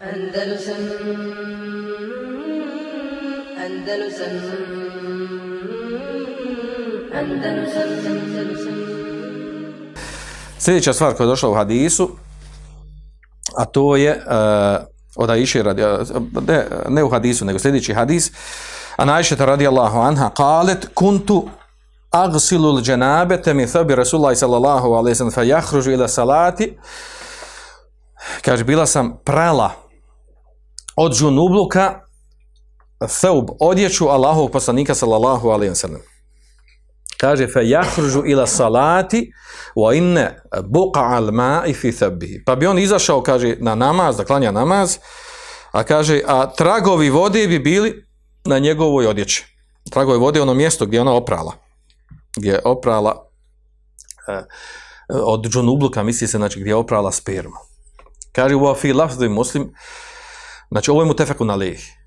Andalusam Andalusam Andalusam Andalusam. Sljedeća stvar koja je došla u hadisu, a to je uh, od Aisha radi, ne, ne u hadisu, nego sljedeći hadis, a Aisha radijallahu anha qalet kuntu agsilu l-đanabete min thabi Rasulullahi sallallahu alaihi sallam fa jahružu ila salati. Kaže bila sam prala od džunubluka thawb, odjeću Allahovog poslanika sallallahu alaihi sallam kaže fa jahružu ila salati wa inne buqa al ma'i fi thabihi pa bi on izašao kaže na namaz da klanja namaz a kaže a tragovi vode bi bili na njegovoj odjeći. Tragovi vode ono mjesto gdje je ona oprala. Gdje je oprala e, od džunubluka misli se znači gdje je oprala spermu kaže u fi lafzi muslim znači ovo je mu tefeku na lehi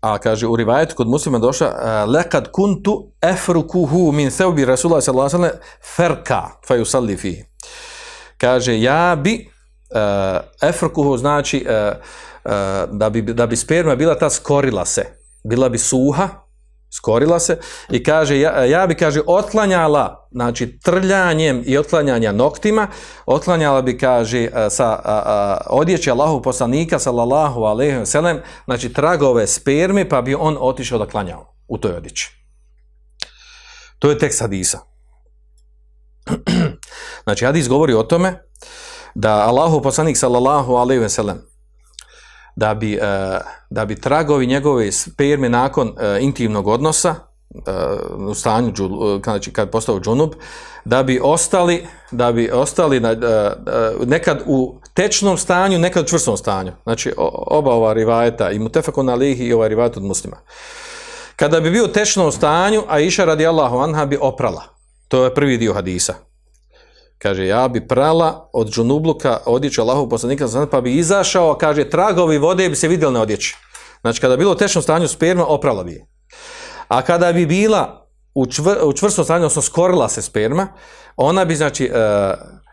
a kaže u rivajetu kod muslima došla uh, lekad kuntu efrukuhu min thawbi rasulullah sallallahu sellem ferka fa yusalli fihi kaže ja bi uh, efrukuhu znači uh, uh, da bi da bi sperma bila ta skorila se bila bi suha skorila se i kaže ja, ja bi kaže otklanjala znači trljanjem i otklanjanja noktima otklanjala bi kaže sa a, a, odjeće Allahov poslanika sallallahu alejhi ve sellem znači tragove sperme pa bi on otišao da klanjao u toj odjeći. To je tekst hadisa. Znači hadis govori o tome da Allahov poslanik sallallahu alejhi ve sellem da bi, uh, da bi tragovi njegove sperme nakon uh, intimnog odnosa uh, u stanju znači kad postao džunub da bi ostali da bi ostali na, nekad u tečnom stanju nekad u čvrstom stanju. Znači oba ova rivajeta i mutefakon alihi i ovaj rivajet od muslima. Kada bi bio u tečnom stanju a iša radi Allahu anha bi oprala. To je prvi dio hadisa Kaže, ja bi prala od džunubluka odjeću Allahov poslanika, pa bi izašao, kaže, tragovi vode bi se vidjeli na odjeći. Znači, kada bi bilo u tešnom stanju sperma, oprala bi je. A kada bi bila u, čvr, u čvrstom stanju, odnosno skorila se sperma, ona bi, znači, uh,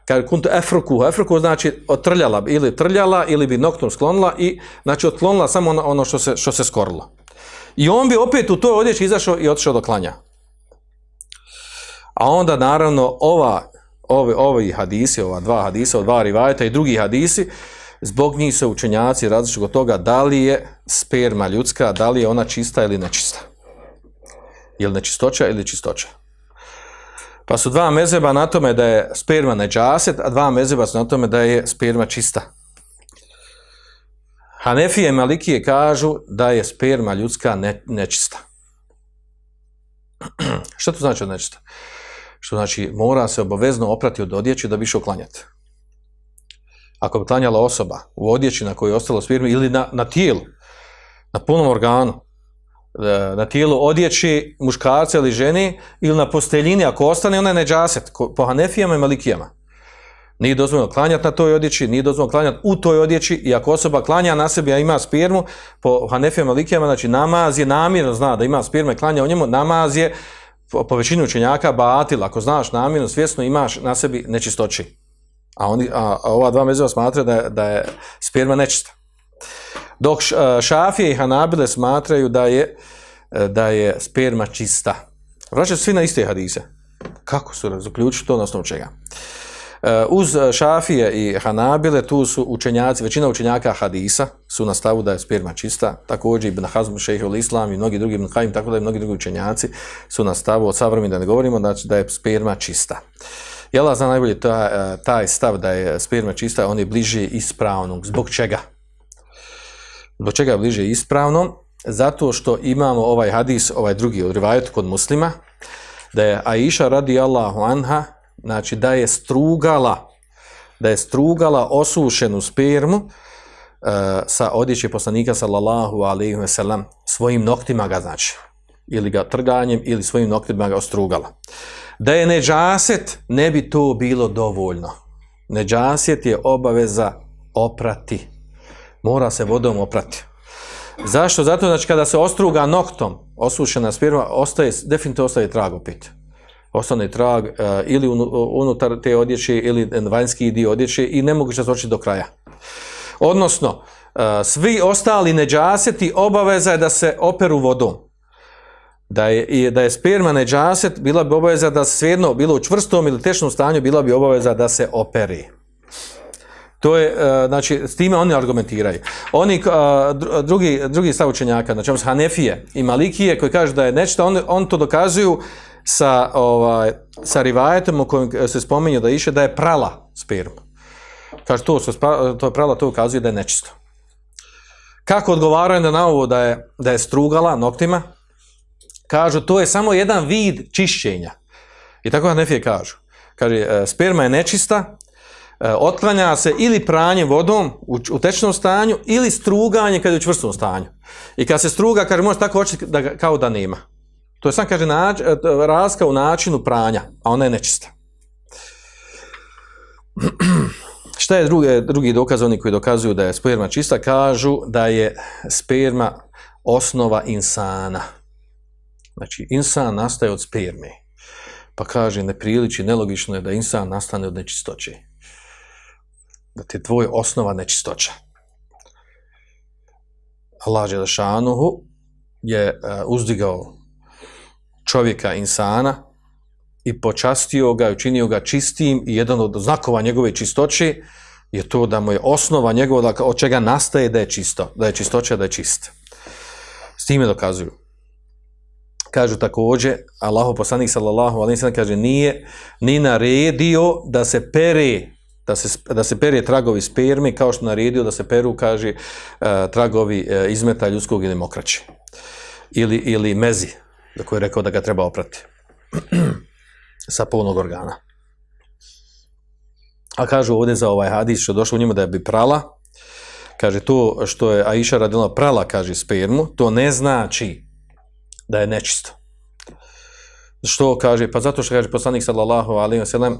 kaže, kuntu efruku, efruku znači otrljala bi, ili trljala, ili bi noktom sklonila i, znači, otklonila samo ono, ono što, se, što se skorilo. I on bi opet u toj odjeći izašao i otišao do klanja. A onda, naravno, ova ovi, ovi hadisi, ova dva hadisa, dva rivajeta i drugi hadisi, zbog njih se učenjaci različuju od toga da li je sperma ljudska, da li je ona čista ili nečista. Je li nečistoća ili čistoća. Pa su dva mezeba na tome da je sperma neđaset, a dva mezeba su na tome da je sperma čista. Hanefije i Malikije kažu da je sperma ljudska ne, nečista. Što to znači nečista? Što znači mora se obavezno oprati od odjeće da bi išao. Ako bi klanjala osoba u odjeći na kojoj je ostalo svirmi ili na, na tijelu, na punom organu, e, na tijelu odjeći muškarca ili ženi ili na posteljini, ako ostane, ona je neđaset, po hanefijama i malikijama. Nije dozvoljeno klanjati na toj odjeći, nije dozvoljeno klanjati u toj odjeći i ako osoba klanja na sebi, a ima spirmu, po hanefijama i malikijama, znači namaz je namjerno zna da ima spirmu i klanja u njemu, namaz je po, po većini učenjaka batil, ako znaš namjerno, svjesno imaš na sebi nečistoći. A, oni, ova dva mezeva smatraju da, da je sperma nečista. Dok šafije i hanabile smatraju da je, da je sperma čista. Vraćaju svi na iste hadise. Kako su zaključili to na osnovu čega? Eh, uz Šafije i Hanabile, tu su učenjaci, većina učenjaka hadisa su na stavu da je sperma čista, također Ibn Hazm, Šehol Islam i mnogi drugi Ibn Haim, tako da i mnogi drugi učenjaci su na stavu od savremena da ne govorimo, znači da je sperma čista. Jela zna najbolje taj, eh, taj stav da je sperma čista, on je bliže ispravnog. Zbog čega? Zbog čega je bliže ispravnom? Zato što imamo ovaj hadis, ovaj drugi od rivajetu kod muslima, da je Aisha radi Allahu anha znači da je strugala da je strugala osušenu spermu uh, sa odjeće poslanika sallallahu alejhi ve sellem svojim noktima ga znači ili ga trganjem ili svojim noktima ga ostrugala. Da je neđaset ne bi to bilo dovoljno. Neđaset je obaveza oprati. Mora se vodom oprati. Zašto? zato znači kada se ostruga noktom osušena sperma ostaje definitivno ostaje trag opet ostane trag uh, ili unutar te odjeće ili vanjski dio odjeće i ne mogu se do kraja. Odnosno, svi ostali neđaseti obaveza je da se operu vodom. Da je, da je sperma neđaset, bila bi obaveza da se svejedno, bilo u čvrstom ili tešnom stanju, bila bi obaveza da se operi. To je, e, znači, s time oni argumentiraju. Oni, e, dru- drugi, drugi stav učenjaka, znači Hanefije i Malikije koji kažu da je nečito, on, on to dokazuju sa, ovaj, sa rivajetom u kojem se spominje da iše da je prala sperma. Kaže, to, su, to je prala, to ukazuje da je nečisto. Kako odgovaraju na ovo da je, da je strugala noktima? Kažu, to je samo jedan vid čišćenja. I tako Hanefije kažu. Kaže, e, sperma je nečista, e, otklanja se ili pranje vodom u, tečnom stanju ili struganje kad je u čvrstom stanju. I kad se struga, kaže, može tako očiti da, kao da nema. To je sam, kaže, nač, e, razlika u načinu pranja, a ona je nečista. Šta je druge, drugi dokaz, oni koji dokazuju da je sperma čista, kažu da je sperma osnova insana. Znači, insan nastaje od sperme. Pa kaže, nepriliči, nelogično je da insan nastane od nečistoće. Da ti je tvoj osnova nečistoća. Allah Želešanuhu je e, uzdigao čovjeka insana i počastio ga i učinio ga čistim i jedan od znakova njegove čistoće je to da mu je osnova njegova, od čega nastaje da je čisto, da je čistoća, da je čist. S time dokazuju. Kažu također, Allahu poslanik sallallahu alejhi ve sellem kaže nije ni naredio da se pere da se, da se pere tragovi sperme kao što naredio da se peru, kaže, e, tragovi e, izmeta ljudskog ili mokraće. Ili, ili mezi, za koje je rekao da ga treba oprati. sa polnog organa. A kažu ovdje za ovaj hadis što je došlo u njima da bi prala, kaže to što je Aisha radila prala, kaže spermu, to ne znači da je nečisto. Što kaže? Pa zato što kaže poslanik sallallahu alejhi ve sellem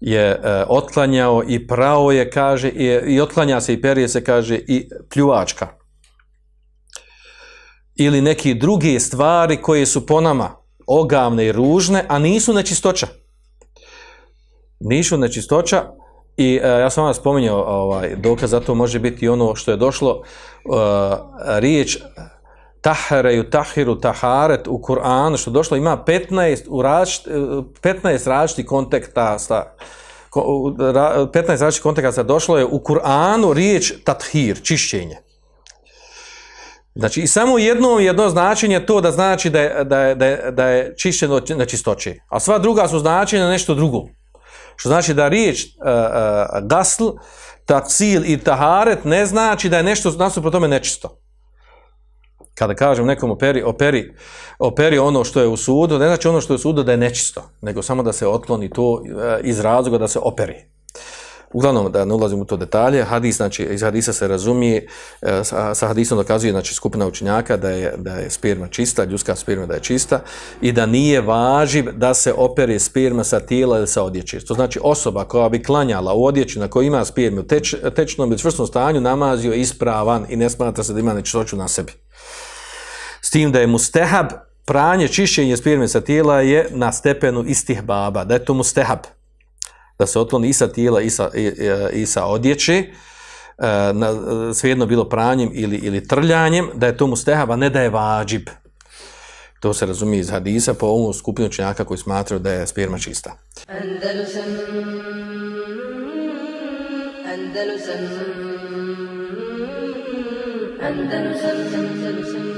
je e, otklanjao i prao je, kaže, i, i otklanja se i perije se, kaže, i pljuvačka. Ili neki druge stvari koje su po nama ogavne i ružne, a nisu nečistoća. Nisu nečistoća i e, ja sam vam spominjao ovaj, dokaz, zato može biti ono što je došlo, e, riječ tahareju, tahiru, taharet u Kur'anu, što došlo, ima 15, u različit, 15 različitih konteksta, ko- u ra- 15 različitih konteksta došlo je u Kur'anu riječ tathir, čišćenje. Znači, i samo jedno, jedno značenje je to da znači da je, da je, da je, da je čišćeno od nečistoće. A sva druga su značenja nešto drugo. Što znači da riječ uh, uh, gasl, taksil i taharet ne znači da je nešto nasuprot tome nečisto. Kada kažem nekom operi, operi, operi ono što je u sudu, ne znači ono što je u sudu da je nečisto, nego samo da se otkloni to e, iz razloga da se operi. Uglavnom, da ne ulazim u to detalje, hadis, znači, iz hadisa se razumije, e, sa, hadisom dokazuje, znači, skupina učenjaka da je, da je sperma čista, ljudska sperma da je čista i da nije važiv da se opere sperma sa tijela ili sa odjeće. To znači, osoba koja bi klanjala u odjeću na kojoj ima spermu u teč, tečnom ili čvrstom stanju, namazio je ispravan i ne smatra se da ima nečistoću na sebi. S tim da je mustehab, pranje, čišćenje sperme sa tijela je na stepenu istih baba, da je to mustehab. Da se otkloni i sa tijela i sa, i, i sa odjeće, e, na, svejedno bilo pranjem ili, ili trljanjem, da je to mustehab, a ne da je vađib. To se razumije iz hadisa po ovom skupinu učenjaka koji smatraju da je sperma čista. Andalusam Andalusam Andalusam